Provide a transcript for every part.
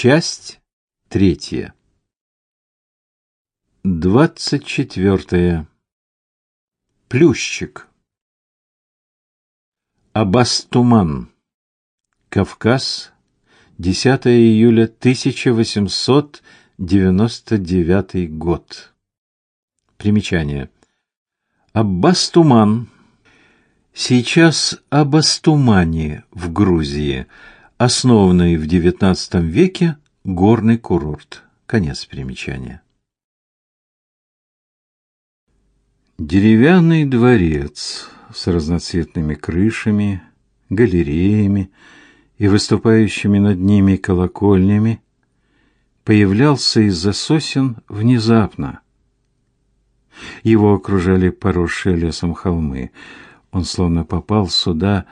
Часть третья. Двадцать четвертое. Плющик. Абастуман. Кавказ. 10 июля 1899 год. Примечание. Аббас-Туман. Сейчас Аббас-Тумани в Грузии, основанный в XIX веке горный курорт. Конец примечания. Деревянный дворец с разноцветными крышами, галереями и выступающими над ними колокольнями появлялся из-за сосен внезапно – его окружали поросшие лесом холмы. Он словно попал сюда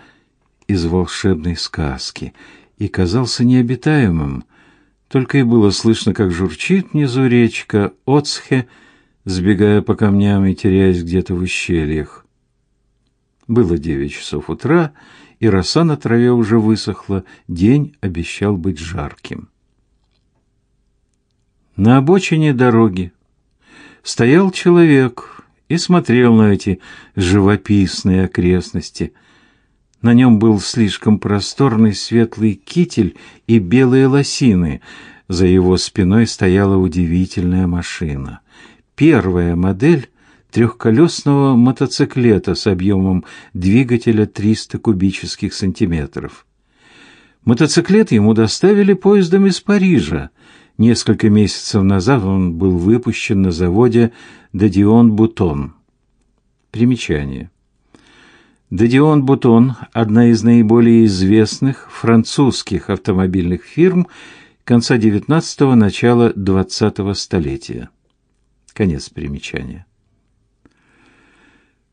из волшебной сказки и казался необитаемым. Только и было слышно, как журчит внизу речка Оцхе, сбегая по камням и теряясь где-то в ущельях. Было девять часов утра, и роса на траве уже высохла, день обещал быть жарким. На обочине дороги стоял человек и смотрел на эти живописные окрестности. На нем был слишком просторный светлый китель и белые лосины. За его спиной стояла удивительная машина. Первая модель трехколесного мотоциклета с объемом двигателя 300 кубических сантиметров. Мотоциклет ему доставили поездом из Парижа – Несколько месяцев назад он был выпущен на заводе Дадион Бутон. Примечание. Дадион Бутон – одна из наиболее известных французских автомобильных фирм конца XIX – начала XX столетия. Конец примечания.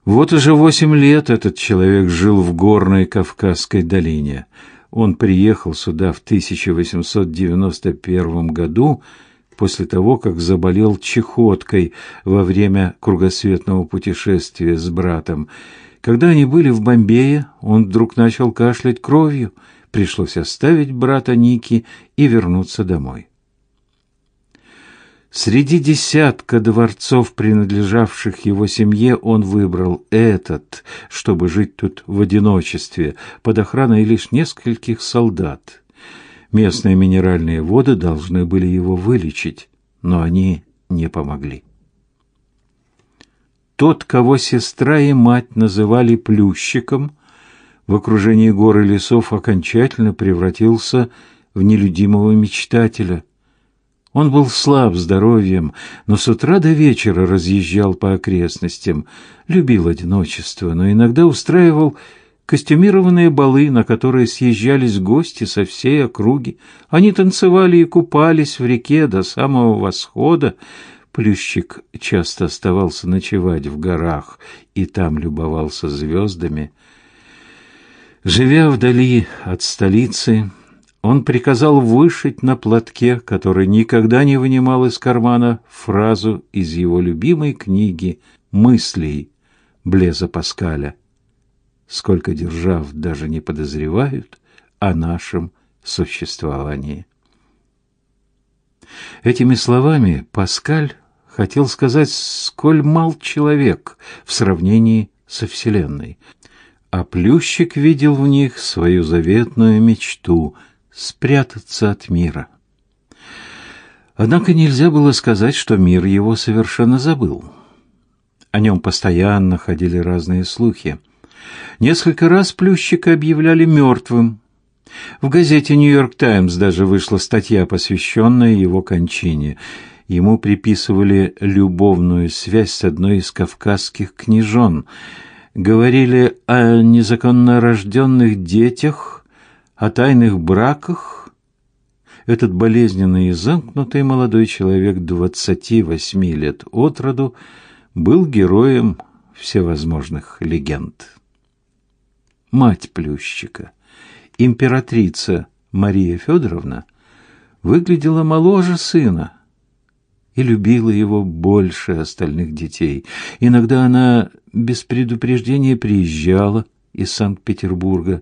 Вот уже восемь лет этот человек жил в горной Кавказской долине – он приехал сюда в 1891 году после того, как заболел чехоткой во время кругосветного путешествия с братом. Когда они были в Бомбее, он вдруг начал кашлять кровью. Пришлось оставить брата Ники и вернуться домой. Среди десятка дворцов, принадлежавших его семье, он выбрал этот, чтобы жить тут в одиночестве, под охраной лишь нескольких солдат. Местные минеральные воды должны были его вылечить, но они не помогли. Тот, кого сестра и мать называли плющиком, в окружении гор и лесов окончательно превратился в нелюдимого мечтателя – он был слаб здоровьем, но с утра до вечера разъезжал по окрестностям, любил одиночество, но иногда устраивал костюмированные балы, на которые съезжались гости со всей округи. Они танцевали и купались в реке до самого восхода. Плющик часто оставался ночевать в горах и там любовался звездами. Живя вдали от столицы, он приказал вышить на платке, который никогда не вынимал из кармана, фразу из его любимой книги «Мыслей» Блеза Паскаля. Сколько держав даже не подозревают о нашем существовании. Этими словами Паскаль хотел сказать, сколь мал человек в сравнении со Вселенной, а Плющик видел в них свою заветную мечту — спрятаться от мира. Однако нельзя было сказать, что мир его совершенно забыл. О нем постоянно ходили разные слухи. Несколько раз Плющика объявляли мертвым. В газете «Нью-Йорк Таймс» даже вышла статья, посвященная его кончине. Ему приписывали любовную связь с одной из кавказских княжон. Говорили о незаконно рожденных детях – о тайных браках этот болезненный и замкнутый молодой человек двадцати восьми лет от роду был героем всевозможных легенд. Мать Плющика, императрица Мария Федоровна, выглядела моложе сына и любила его больше остальных детей. Иногда она без предупреждения приезжала из Санкт-Петербурга,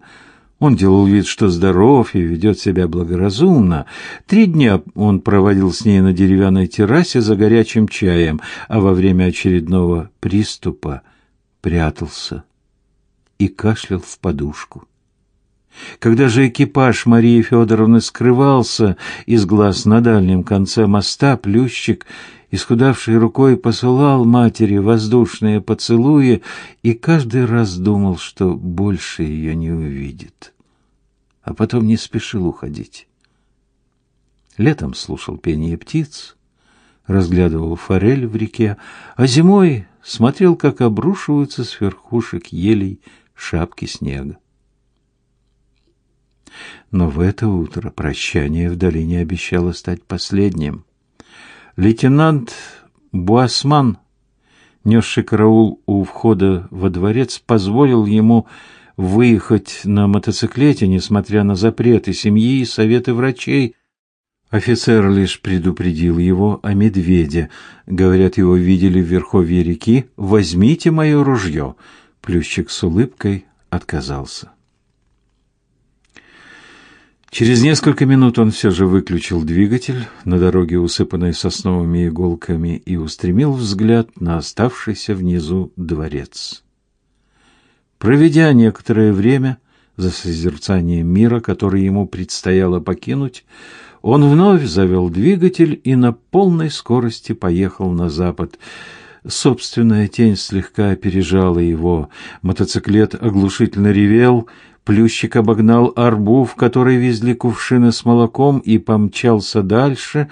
Он делал вид, что здоров и ведет себя благоразумно. Три дня он проводил с ней на деревянной террасе за горячим чаем, а во время очередного приступа прятался и кашлял в подушку. Когда же экипаж Марии Федоровны скрывался из глаз на дальнем конце моста, Плющик, исхудавшей рукой, посылал матери воздушные поцелуи и каждый раз думал, что больше ее не увидит. А потом не спешил уходить. Летом слушал пение птиц, разглядывал форель в реке, а зимой смотрел, как обрушиваются с верхушек елей шапки снега. Но в это утро прощание в долине обещало стать последним. Лейтенант Буасман, несший караул у входа во дворец, позволил ему выехать на мотоциклете, несмотря на запреты семьи и советы врачей. Офицер лишь предупредил его о медведе. Говорят, его видели в верховье реки. «Возьмите мое ружье!» Плющик с улыбкой отказался. Через несколько минут он все же выключил двигатель на дороге, усыпанной сосновыми иголками, и устремил взгляд на оставшийся внизу дворец. Проведя некоторое время за созерцанием мира, который ему предстояло покинуть, он вновь завел двигатель и на полной скорости поехал на запад. Собственная тень слегка опережала его. Мотоциклет оглушительно ревел, Плющик обогнал арбу, в которой везли кувшины с молоком, и помчался дальше.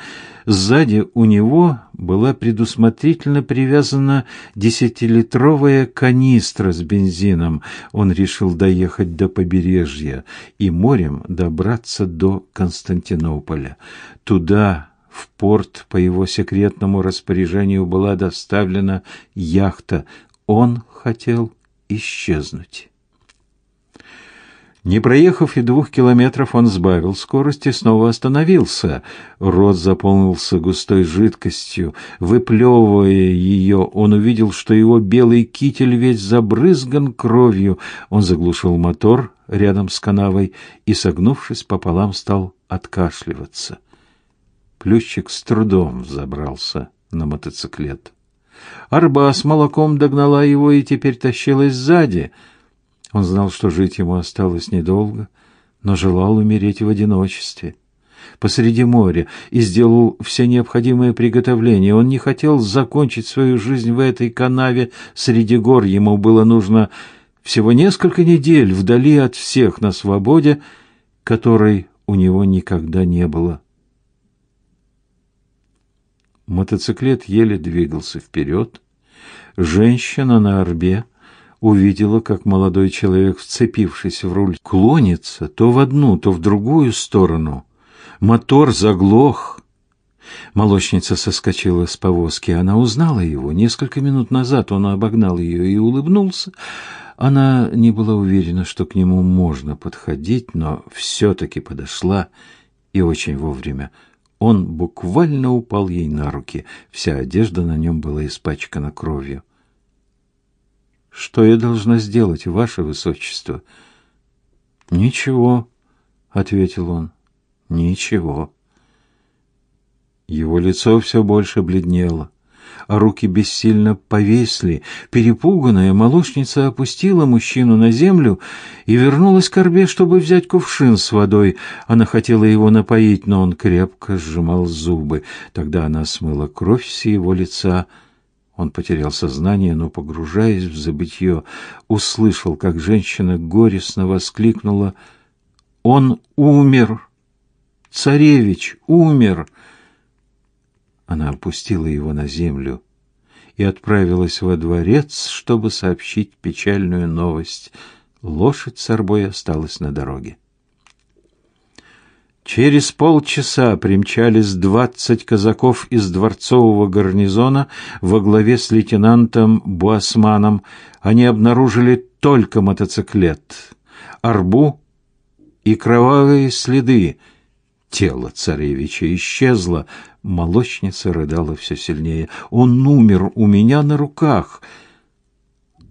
Сзади у него была предусмотрительно привязана десятилитровая канистра с бензином. Он решил доехать до побережья и морем добраться до Константинополя. Туда, в порт, по его секретному распоряжению была доставлена яхта. Он хотел исчезнуть. Не проехав и двух километров, он сбавил скорость и снова остановился. Рот заполнился густой жидкостью. Выплевывая ее, он увидел, что его белый китель весь забрызган кровью. Он заглушил мотор рядом с канавой и, согнувшись пополам, стал откашливаться. Плющик с трудом взобрался на мотоциклет. Арба с молоком догнала его и теперь тащилась сзади — он знал, что жить ему осталось недолго, но желал умереть в одиночестве посреди моря и сделал все необходимые приготовления. Он не хотел закончить свою жизнь в этой канаве среди гор. Ему было нужно всего несколько недель вдали от всех на свободе, которой у него никогда не было. Мотоциклет еле двигался вперед. Женщина на орбе увидела, как молодой человек, вцепившись в руль, клонится то в одну, то в другую сторону. Мотор заглох. Молочница соскочила с повозки. Она узнала его. Несколько минут назад он обогнал ее и улыбнулся. Она не была уверена, что к нему можно подходить, но все-таки подошла и очень вовремя. Он буквально упал ей на руки. Вся одежда на нем была испачкана кровью. Что я должна сделать, ваше высочество? Ничего, ответил он. Ничего. Его лицо все больше бледнело, а руки бессильно повесли. Перепуганная молочница опустила мужчину на землю и вернулась к орбе, чтобы взять кувшин с водой. Она хотела его напоить, но он крепко сжимал зубы. Тогда она смыла кровь с его лица, он потерял сознание, но, погружаясь в забытье, услышал, как женщина горестно воскликнула «Он умер! Царевич умер!» Она опустила его на землю и отправилась во дворец, чтобы сообщить печальную новость. Лошадь с арбой осталась на дороге. Через полчаса примчались двадцать казаков из дворцового гарнизона во главе с лейтенантом Буасманом. Они обнаружили только мотоциклет, арбу и кровавые следы. Тело царевича исчезло, молочница рыдала все сильнее. Он умер у меня на руках.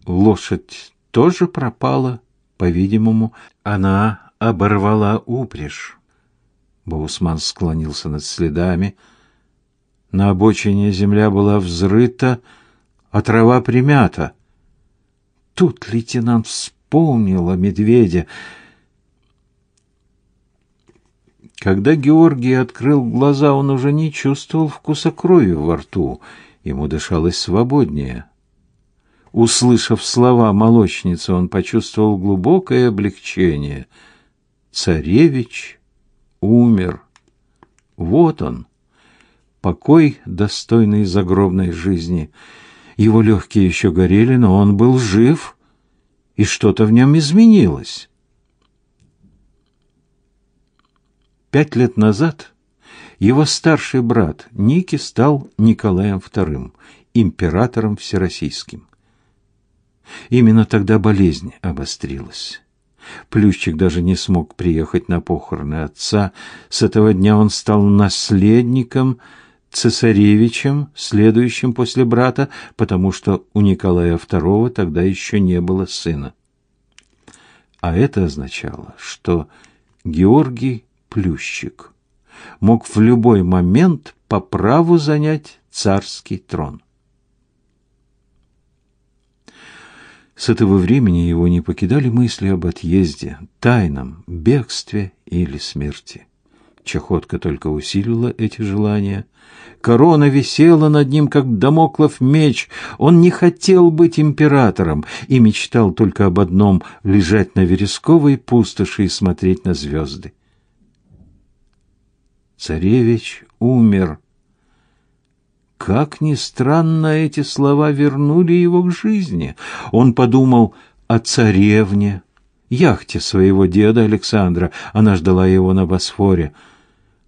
Лошадь тоже пропала, по-видимому, она оборвала упряжь. Боусман склонился над следами. На обочине земля была взрыта, а трава примята. Тут лейтенант вспомнил о медведе. Когда Георгий открыл глаза, он уже не чувствовал вкуса крови во рту. Ему дышалось свободнее. Услышав слова молочницы, он почувствовал глубокое облегчение. Царевич умер. Вот он, покой, достойный загробной жизни. Его легкие еще горели, но он был жив, и что-то в нем изменилось. Пять лет назад его старший брат Ники стал Николаем II, императором всероссийским. Именно тогда болезнь обострилась. Плющик даже не смог приехать на похороны отца. С этого дня он стал наследником, цесаревичем, следующим после брата, потому что у Николая II тогда еще не было сына. А это означало, что Георгий Плющик мог в любой момент по праву занять царский трон. С этого времени его не покидали мысли об отъезде, тайном бегстве или смерти. Чахотка только усилила эти желания. Корона висела над ним, как домоклов меч. Он не хотел быть императором и мечтал только об одном — лежать на вересковой пустоши и смотреть на звезды. Царевич умер. Как ни странно, эти слова вернули его к жизни. Он подумал о царевне, яхте своего деда Александра. Она ждала его на Босфоре.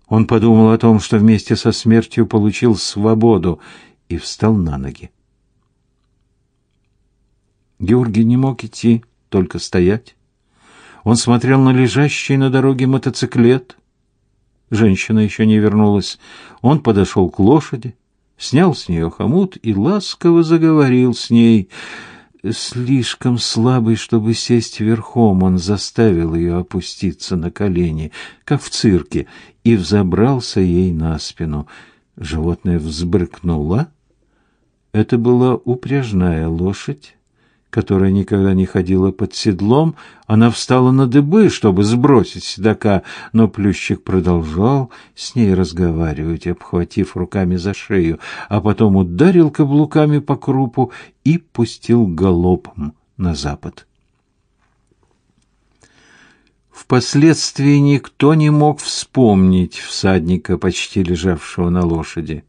Он подумал о том, что вместе со смертью получил свободу, и встал на ноги. Георгий не мог идти, только стоять. Он смотрел на лежащий на дороге мотоциклет. Женщина еще не вернулась. Он подошел к лошади, снял с нее хомут и ласково заговорил с ней. Слишком слабый, чтобы сесть верхом, он заставил ее опуститься на колени, как в цирке, и взобрался ей на спину. Животное взбрыкнуло. Это была упряжная лошадь, которая никогда не ходила под седлом, она встала на дыбы, чтобы сбросить седока, но Плющик продолжал с ней разговаривать, обхватив руками за шею, а потом ударил каблуками по крупу и пустил галопом на запад. Впоследствии никто не мог вспомнить всадника, почти лежавшего на лошади.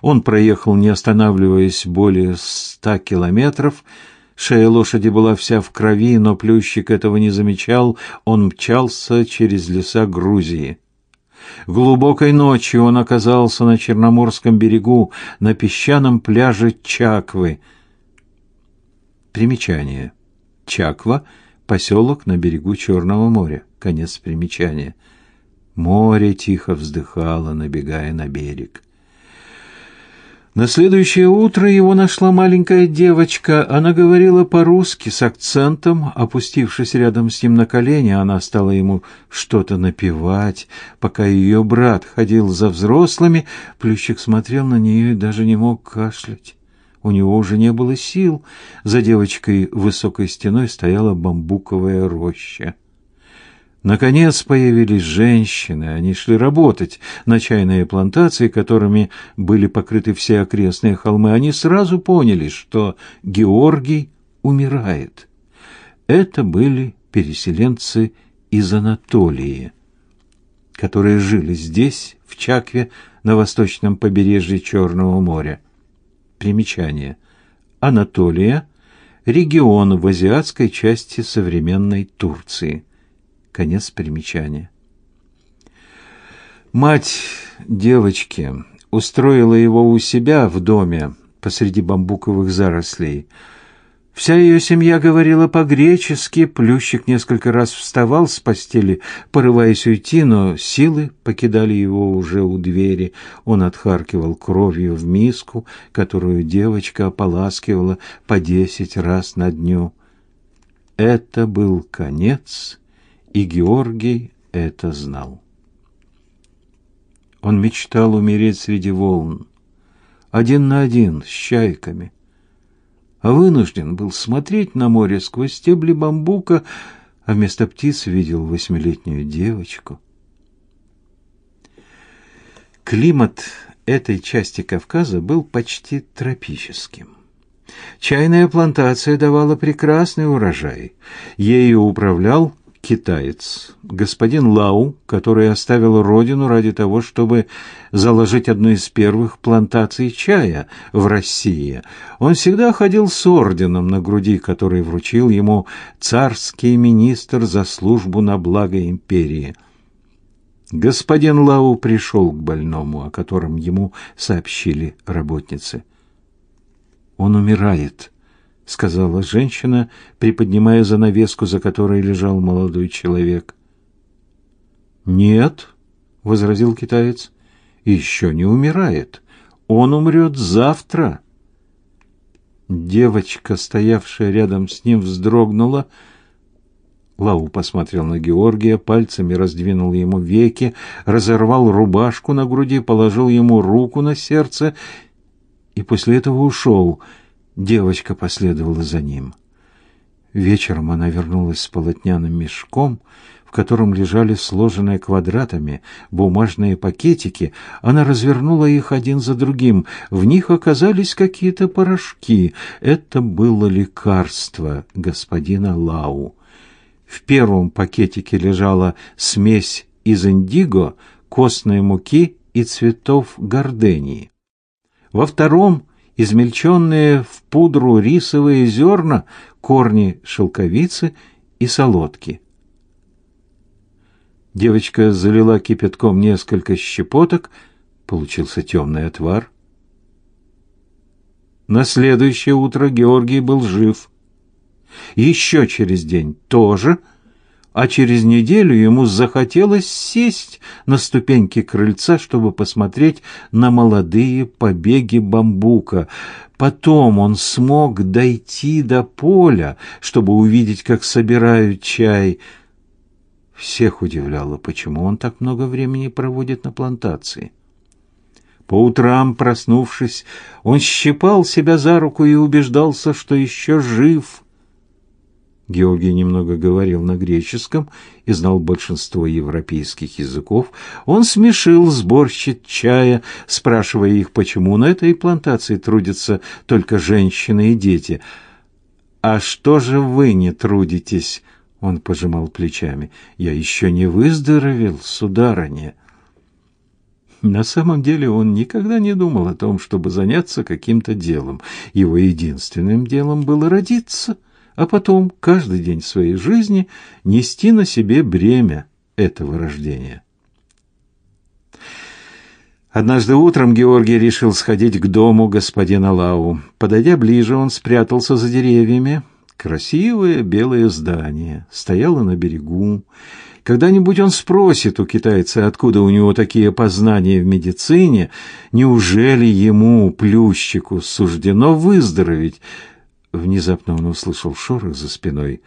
Он проехал, не останавливаясь, более ста километров. Шея лошади была вся в крови, но Плющик этого не замечал. Он мчался через леса Грузии. Глубокой ночью он оказался на Черноморском берегу, на песчаном пляже Чаквы. Примечание. Чаква — поселок на берегу Черного моря. Конец примечания. Море тихо вздыхало, набегая на берег. На следующее утро его нашла маленькая девочка. Она говорила по-русски с акцентом. Опустившись рядом с ним на колени, она стала ему что-то напевать. Пока ее брат ходил за взрослыми, Плющик смотрел на нее и даже не мог кашлять. У него уже не было сил. За девочкой высокой стеной стояла бамбуковая роща. Наконец появились женщины, они шли работать на чайные плантации, которыми были покрыты все окрестные холмы. Они сразу поняли, что Георгий умирает. Это были переселенцы из Анатолии, которые жили здесь, в Чакве, на восточном побережье Черного моря. Примечание. Анатолия – регион в азиатской части современной Турции. Конец примечания. Мать девочки устроила его у себя в доме посреди бамбуковых зарослей. Вся ее семья говорила по-гречески, Плющик несколько раз вставал с постели, порываясь уйти, но силы покидали его уже у двери. Он отхаркивал кровью в миску, которую девочка ополаскивала по десять раз на дню. Это был конец И Георгий это знал. Он мечтал умереть среди волн, один на один с чайками, а вынужден был смотреть на море сквозь стебли бамбука, а вместо птиц видел восьмилетнюю девочку. Климат этой части Кавказа был почти тропическим. Чайная плантация давала прекрасный урожай. Ею управлял китаец, господин Лау, который оставил родину ради того, чтобы заложить одну из первых плантаций чая в России. Он всегда ходил с орденом на груди, который вручил ему царский министр за службу на благо империи. Господин Лау пришел к больному, о котором ему сообщили работницы. Он умирает, сказала женщина, приподнимая занавеску, за которой лежал молодой человек. Нет, возразил китаец. Еще не умирает. Он умрет завтра. Девочка, стоявшая рядом с ним, вздрогнула. Лау посмотрел на Георгия, пальцами раздвинул ему веки, разорвал рубашку на груди, положил ему руку на сердце и после этого ушел. Девочка последовала за ним. Вечером она вернулась с полотняным мешком, в котором лежали сложенные квадратами бумажные пакетики. Она развернула их один за другим. В них оказались какие-то порошки. Это было лекарство господина Лау. В первом пакетике лежала смесь из индиго, костной муки и цветов гордении. Во втором измельченные в пудру рисовые зерна, корни шелковицы и солодки. Девочка залила кипятком несколько щепоток, получился темный отвар. На следующее утро Георгий был жив. Еще через день тоже – а через неделю ему захотелось сесть на ступеньки крыльца, чтобы посмотреть на молодые побеги бамбука. Потом он смог дойти до поля, чтобы увидеть, как собирают чай. Всех удивляло, почему он так много времени проводит на плантации. По утрам, проснувшись, он щипал себя за руку и убеждался, что еще жив. Георгий немного говорил на греческом и знал большинство европейских языков. Он смешил сборщиц чая, спрашивая их, почему на этой плантации трудятся только женщины и дети. «А что же вы не трудитесь?» Он пожимал плечами. «Я еще не выздоровел, сударыня». На самом деле он никогда не думал о том, чтобы заняться каким-то делом. Его единственным делом было родиться — а потом каждый день своей жизни нести на себе бремя этого рождения. Однажды утром Георгий решил сходить к дому господина Лау. Подойдя ближе, он спрятался за деревьями. Красивое белое здание стояло на берегу. Когда-нибудь он спросит у китайца, откуда у него такие познания в медицине, неужели ему, плющику, суждено выздороветь, Внезапно он услышал шорох за спиной.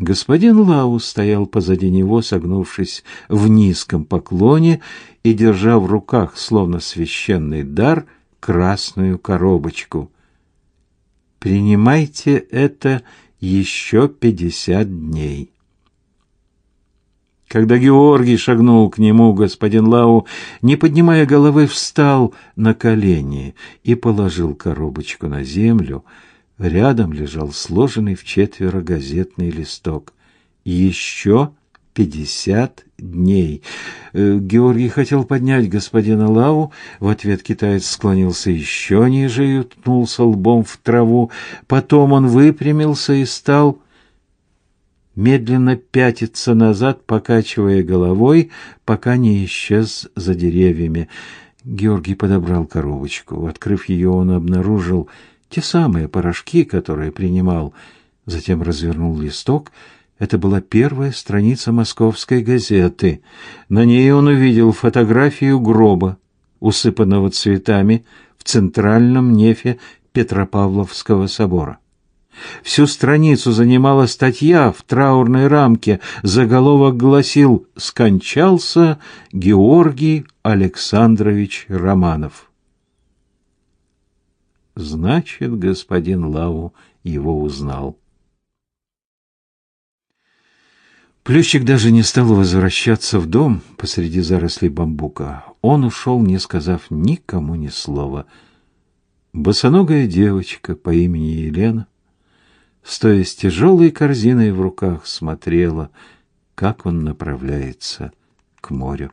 Господин Лау стоял позади него, согнувшись в низком поклоне и держа в руках, словно священный дар, красную коробочку. «Принимайте это еще пятьдесят дней». Когда Георгий шагнул к нему, господин Лау, не поднимая головы, встал на колени и положил коробочку на землю, Рядом лежал сложенный в четверо газетный листок. Еще пятьдесят дней. Э, Георгий хотел поднять господина Лаву, в ответ китаец склонился еще ниже и уткнулся лбом в траву. Потом он выпрямился и стал медленно пятиться назад, покачивая головой, пока не исчез за деревьями. Георгий подобрал коробочку. Открыв ее, он обнаружил те самые порошки, которые принимал. Затем развернул листок. Это была первая страница московской газеты. На ней он увидел фотографию гроба, усыпанного цветами в центральном нефе Петропавловского собора. Всю страницу занимала статья в траурной рамке. Заголовок гласил «Скончался Георгий Александрович Романов». Значит, господин Лаву его узнал. Плющик даже не стал возвращаться в дом посреди зарослей бамбука. Он ушел, не сказав никому ни слова. Босоногая девочка по имени Елена, стоя с тяжелой корзиной в руках, смотрела, как он направляется к морю.